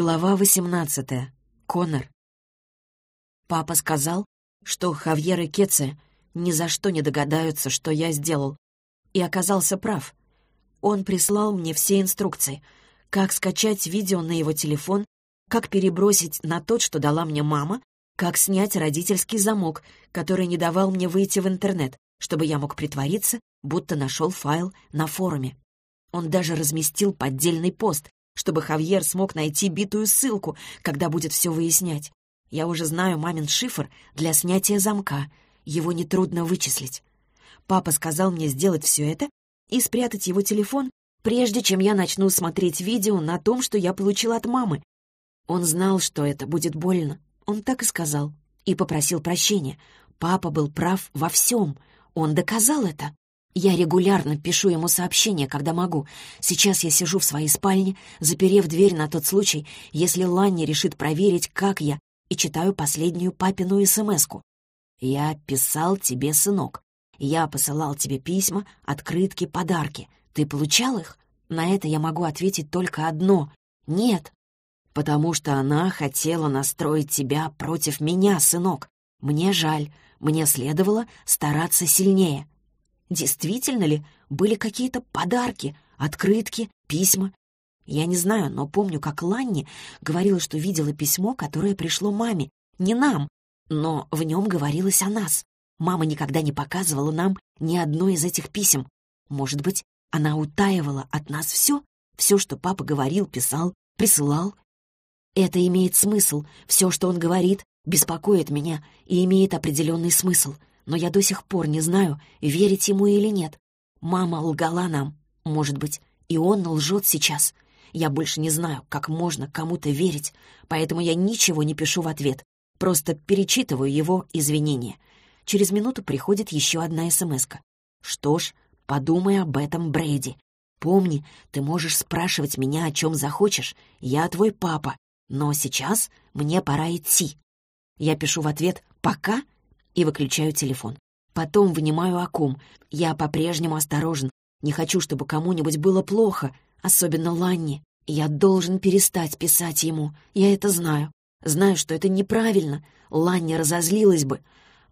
Глава 18. Конор. Папа сказал, что Хавьер и Кеце ни за что не догадаются, что я сделал. И оказался прав. Он прислал мне все инструкции. Как скачать видео на его телефон, как перебросить на тот, что дала мне мама, как снять родительский замок, который не давал мне выйти в интернет, чтобы я мог притвориться, будто нашел файл на форуме. Он даже разместил поддельный пост, чтобы Хавьер смог найти битую ссылку, когда будет все выяснять. Я уже знаю мамин шифр для снятия замка. Его нетрудно вычислить. Папа сказал мне сделать все это и спрятать его телефон, прежде чем я начну смотреть видео на том, что я получил от мамы. Он знал, что это будет больно. Он так и сказал. И попросил прощения. Папа был прав во всем. Он доказал это. Я регулярно пишу ему сообщения, когда могу. Сейчас я сижу в своей спальне, заперев дверь на тот случай, если Ланни решит проверить, как я, и читаю последнюю папину СМСку. «Я писал тебе, сынок. Я посылал тебе письма, открытки, подарки. Ты получал их?» На это я могу ответить только одно — нет. Потому что она хотела настроить тебя против меня, сынок. Мне жаль, мне следовало стараться сильнее. Действительно ли были какие-то подарки, открытки, письма? Я не знаю, но помню, как Ланни говорила, что видела письмо, которое пришло маме. Не нам, но в нем говорилось о нас. Мама никогда не показывала нам ни одно из этих писем. Может быть, она утаивала от нас все? Все, что папа говорил, писал, присылал? Это имеет смысл. Все, что он говорит, беспокоит меня и имеет определенный смысл но я до сих пор не знаю, верить ему или нет. Мама лгала нам, может быть, и он лжет сейчас. Я больше не знаю, как можно кому-то верить, поэтому я ничего не пишу в ответ, просто перечитываю его извинения. Через минуту приходит еще одна смс -ка. «Что ж, подумай об этом, Брейди. Помни, ты можешь спрашивать меня, о чем захочешь. Я твой папа, но сейчас мне пора идти». Я пишу в ответ «пока» и выключаю телефон. Потом вынимаю аккум. Я по-прежнему осторожен. Не хочу, чтобы кому-нибудь было плохо, особенно Ланни. Я должен перестать писать ему. Я это знаю. Знаю, что это неправильно. Ланни разозлилась бы.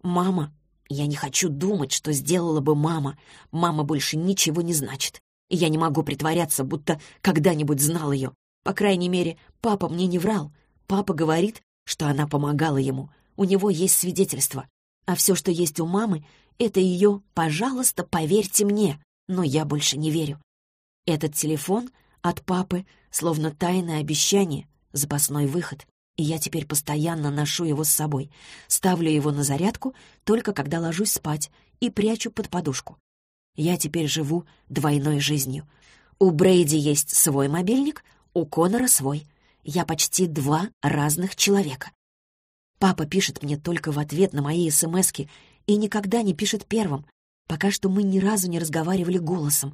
Мама... Я не хочу думать, что сделала бы мама. Мама больше ничего не значит. Я не могу притворяться, будто когда-нибудь знал ее. По крайней мере, папа мне не врал. Папа говорит, что она помогала ему. У него есть свидетельство. А все, что есть у мамы, это ее «пожалуйста, поверьте мне», но я больше не верю. Этот телефон от папы словно тайное обещание, запасной выход, и я теперь постоянно ношу его с собой, ставлю его на зарядку только когда ложусь спать и прячу под подушку. Я теперь живу двойной жизнью. У Брейди есть свой мобильник, у Конора свой. Я почти два разных человека. Папа пишет мне только в ответ на мои смски и никогда не пишет первым. Пока что мы ни разу не разговаривали голосом.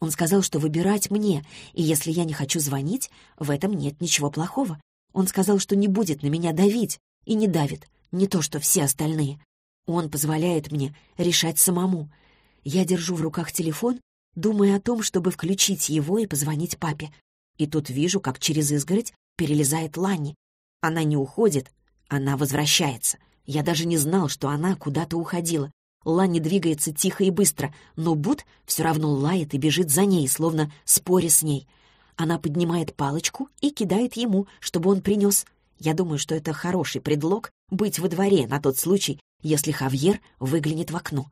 Он сказал, что выбирать мне, и если я не хочу звонить, в этом нет ничего плохого. Он сказал, что не будет на меня давить, и не давит, не то что все остальные. Он позволяет мне решать самому. Я держу в руках телефон, думая о том, чтобы включить его и позвонить папе. И тут вижу, как через изгородь перелезает Ланни. Она не уходит, она возвращается. Я даже не знал, что она куда-то уходила. Ланни двигается тихо и быстро, но Бут все равно лает и бежит за ней, словно споря с ней. Она поднимает палочку и кидает ему, чтобы он принес. Я думаю, что это хороший предлог быть во дворе на тот случай, если Хавьер выглянет в окно.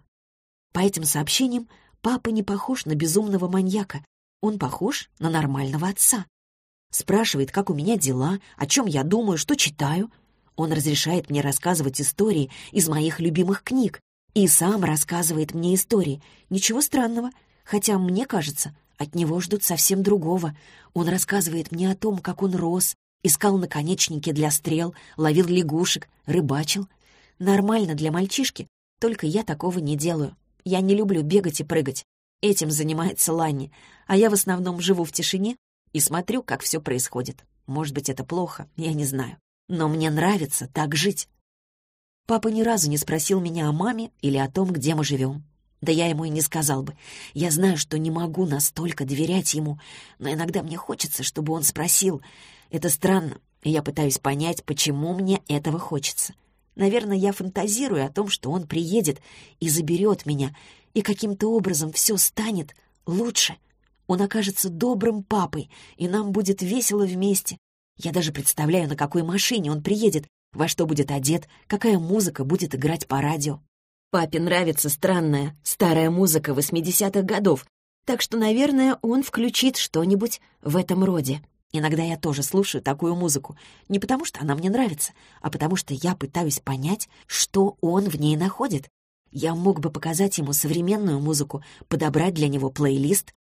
По этим сообщениям папа не похож на безумного маньяка. Он похож на нормального отца. Спрашивает, как у меня дела, о чем я думаю, что читаю — он разрешает мне рассказывать истории из моих любимых книг и сам рассказывает мне истории. Ничего странного, хотя, мне кажется, от него ждут совсем другого. Он рассказывает мне о том, как он рос, искал наконечники для стрел, ловил лягушек, рыбачил. Нормально для мальчишки, только я такого не делаю. Я не люблю бегать и прыгать. Этим занимается Ланни, а я в основном живу в тишине и смотрю, как все происходит. Может быть, это плохо, я не знаю но мне нравится так жить. Папа ни разу не спросил меня о маме или о том, где мы живем. Да я ему и не сказал бы. Я знаю, что не могу настолько доверять ему, но иногда мне хочется, чтобы он спросил. Это странно, и я пытаюсь понять, почему мне этого хочется. Наверное, я фантазирую о том, что он приедет и заберет меня, и каким-то образом все станет лучше. Он окажется добрым папой, и нам будет весело вместе. Я даже представляю, на какой машине он приедет, во что будет одет, какая музыка будет играть по радио. Папе нравится странная, старая музыка 80-х годов, так что, наверное, он включит что-нибудь в этом роде. Иногда я тоже слушаю такую музыку, не потому что она мне нравится, а потому что я пытаюсь понять, что он в ней находит. Я мог бы показать ему современную музыку, подобрать для него плейлист.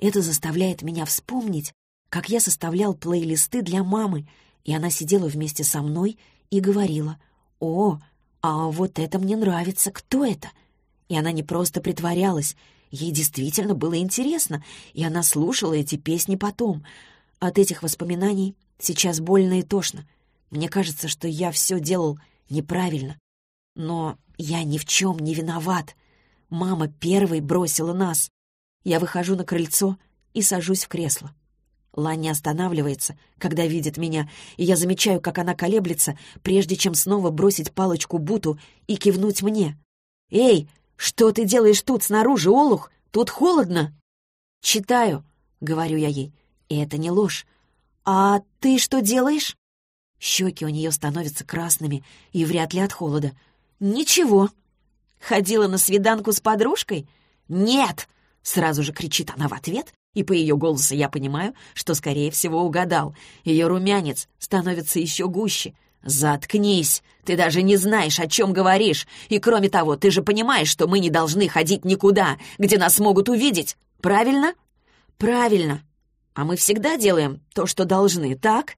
Это заставляет меня вспомнить, как я составлял плейлисты для мамы, и она сидела вместе со мной и говорила, «О, а вот это мне нравится, кто это?» И она не просто притворялась, ей действительно было интересно, и она слушала эти песни потом. От этих воспоминаний сейчас больно и тошно. Мне кажется, что я все делал неправильно. Но я ни в чем не виноват. Мама первой бросила нас. Я выхожу на крыльцо и сажусь в кресло. Ланни останавливается, когда видит меня, и я замечаю, как она колеблется, прежде чем снова бросить палочку Буту и кивнуть мне. «Эй, что ты делаешь тут снаружи, Олух? Тут холодно!» «Читаю», — говорю я ей, и это не ложь. «А ты что делаешь?» Щеки у нее становятся красными и вряд ли от холода. «Ничего». «Ходила на свиданку с подружкой?» «Нет!» — сразу же кричит она в ответ и по ее голосу я понимаю, что, скорее всего, угадал. Ее румянец становится еще гуще. «Заткнись! Ты даже не знаешь, о чем говоришь. И кроме того, ты же понимаешь, что мы не должны ходить никуда, где нас могут увидеть. Правильно?» «Правильно. А мы всегда делаем то, что должны, так?»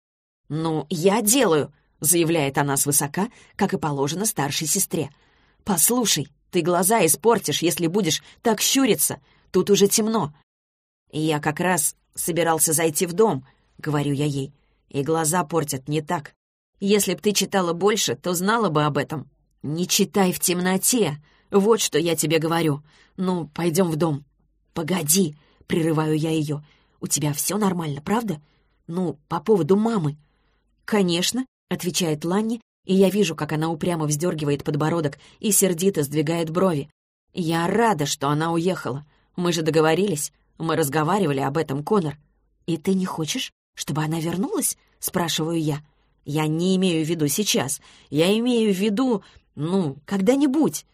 «Ну, я делаю», — заявляет она свысока, как и положено старшей сестре. «Послушай, ты глаза испортишь, если будешь так щуриться. Тут уже темно. «Я как раз собирался зайти в дом», — говорю я ей. «И глаза портят не так. Если б ты читала больше, то знала бы об этом. Не читай в темноте. Вот что я тебе говорю. Ну, пойдем в дом». «Погоди», — прерываю я ее. «У тебя все нормально, правда? Ну, по поводу мамы». «Конечно», — отвечает Ланни, и я вижу, как она упрямо вздергивает подбородок и сердито сдвигает брови. «Я рада, что она уехала. Мы же договорились. Мы разговаривали об этом, Конор. И ты не хочешь, чтобы она вернулась? Спрашиваю я. Я не имею в виду сейчас. Я имею в виду, ну, когда-нибудь.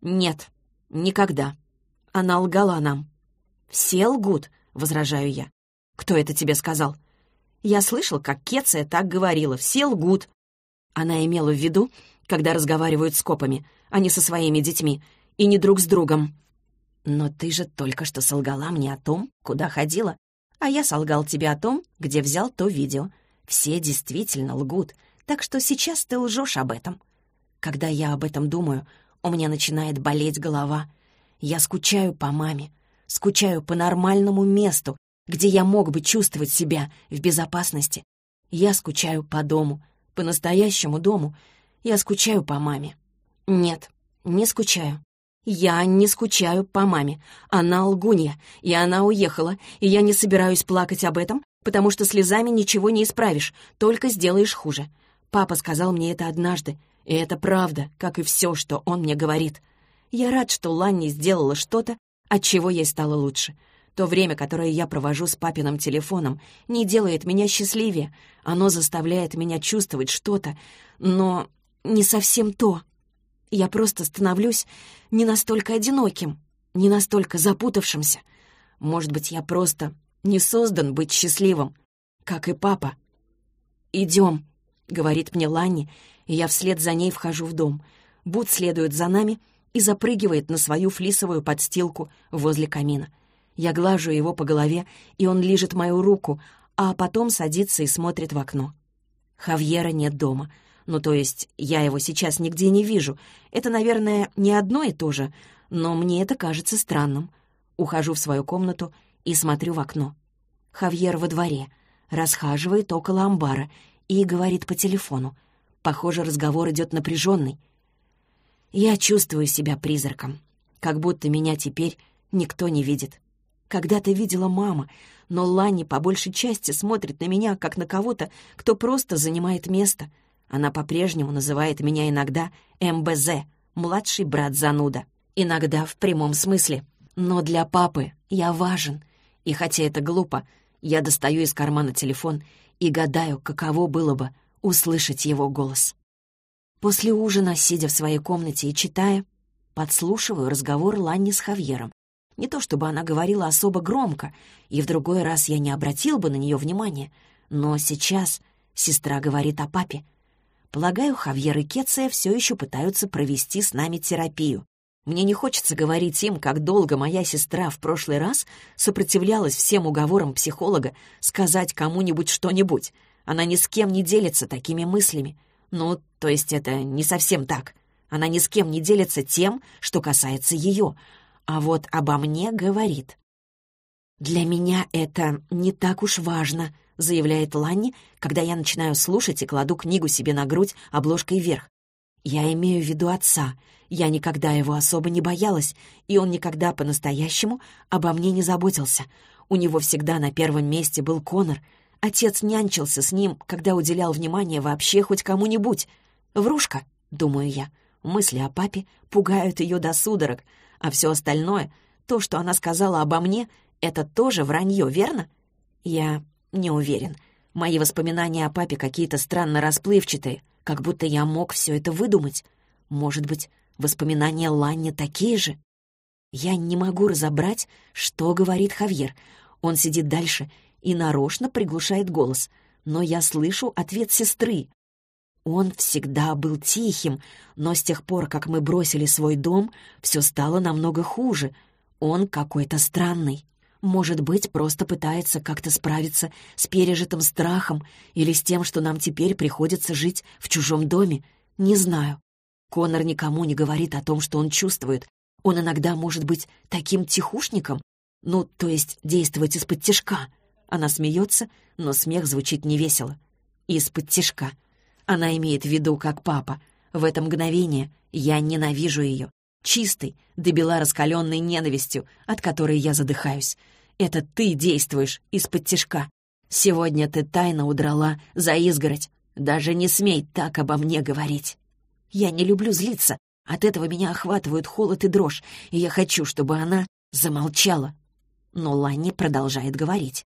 Нет, никогда. Она лгала нам. Все лгут, возражаю я. Кто это тебе сказал? Я слышал, как Кеция так говорила. Все лгут. Она имела в виду, когда разговаривают с копами, а не со своими детьми, и не друг с другом. «Но ты же только что солгала мне о том, куда ходила, а я солгал тебе о том, где взял то видео. Все действительно лгут, так что сейчас ты лжешь об этом. Когда я об этом думаю, у меня начинает болеть голова. Я скучаю по маме, скучаю по нормальному месту, где я мог бы чувствовать себя в безопасности. Я скучаю по дому, по настоящему дому. Я скучаю по маме. Нет, не скучаю. «Я не скучаю по маме. Она лгунья, и она уехала, и я не собираюсь плакать об этом, потому что слезами ничего не исправишь, только сделаешь хуже. Папа сказал мне это однажды, и это правда, как и все, что он мне говорит. Я рад, что Ланни сделала что-то, от чего ей стало лучше. То время, которое я провожу с папиным телефоном, не делает меня счастливее. Оно заставляет меня чувствовать что-то, но не совсем то, я просто становлюсь не настолько одиноким, не настолько запутавшимся. Может быть, я просто не создан быть счастливым, как и папа. «Идем», — говорит мне Ланни, и я вслед за ней вхожу в дом. Бут следует за нами и запрыгивает на свою флисовую подстилку возле камина. Я глажу его по голове, и он лижет мою руку, а потом садится и смотрит в окно. Хавьера нет дома — ну, то есть, я его сейчас нигде не вижу. Это, наверное, не одно и то же, но мне это кажется странным. Ухожу в свою комнату и смотрю в окно. Хавьер во дворе, расхаживает около амбара и говорит по телефону. Похоже, разговор идет напряженный. Я чувствую себя призраком, как будто меня теперь никто не видит. когда-то видела мама, но Ланни по большей части смотрит на меня, как на кого-то, кто просто занимает место. Она по-прежнему называет меня иногда МБЗ, младший брат зануда. Иногда в прямом смысле. Но для папы я важен. И хотя это глупо, я достаю из кармана телефон и гадаю, каково было бы услышать его голос. После ужина, сидя в своей комнате и читая, подслушиваю разговор Ланни с Хавьером. Не то чтобы она говорила особо громко, и в другой раз я не обратил бы на нее внимания, но сейчас сестра говорит о папе. Полагаю, Хавьер и Кеция все еще пытаются провести с нами терапию. Мне не хочется говорить им, как долго моя сестра в прошлый раз сопротивлялась всем уговорам психолога сказать кому-нибудь что-нибудь. Она ни с кем не делится такими мыслями. Ну, то есть это не совсем так. Она ни с кем не делится тем, что касается ее, а вот обо мне говорит. «Для меня это не так уж важно», — заявляет Ланни, когда я начинаю слушать и кладу книгу себе на грудь обложкой вверх. Я имею в виду отца. Я никогда его особо не боялась, и он никогда по-настоящему обо мне не заботился. У него всегда на первом месте был Конор. Отец нянчился с ним, когда уделял внимание вообще хоть кому-нибудь. «Врушка», — думаю я. Мысли о папе пугают ее до судорог, а все остальное, то, что она сказала обо мне, это тоже вранье, верно? Я не уверен. Мои воспоминания о папе какие-то странно расплывчатые, как будто я мог все это выдумать. Может быть, воспоминания Ланни такие же? Я не могу разобрать, что говорит Хавьер. Он сидит дальше и нарочно приглушает голос, но я слышу ответ сестры. Он всегда был тихим, но с тех пор, как мы бросили свой дом, все стало намного хуже. Он какой-то странный. Может быть, просто пытается как-то справиться с пережитым страхом или с тем, что нам теперь приходится жить в чужом доме. Не знаю. Конор никому не говорит о том, что он чувствует. Он иногда может быть таким тихушником, ну, то есть действовать из-под тишка. Она смеется, но смех звучит невесело. Из-под тишка. Она имеет в виду, как папа. В это мгновение я ненавижу ее. Чистой, добела раскаленной ненавистью, от которой я задыхаюсь. Это ты действуешь из-под тишка. Сегодня ты тайно удрала за изгородь. Даже не смей так обо мне говорить. Я не люблю злиться. От этого меня охватывают холод и дрожь, и я хочу, чтобы она замолчала. Но Ланни продолжает говорить.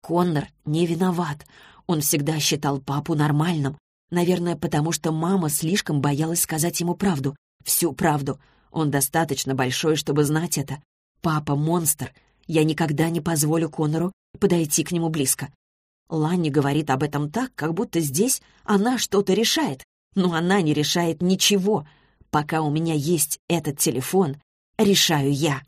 Коннор не виноват. Он всегда считал папу нормальным, Наверное, потому что мама слишком боялась сказать ему правду. Всю правду. Он достаточно большой, чтобы знать это. Папа — монстр. Я никогда не позволю Конору подойти к нему близко. Ланни говорит об этом так, как будто здесь она что-то решает. Но она не решает ничего. Пока у меня есть этот телефон, решаю я.